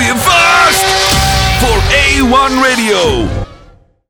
Hou je vast voor A1 Radio.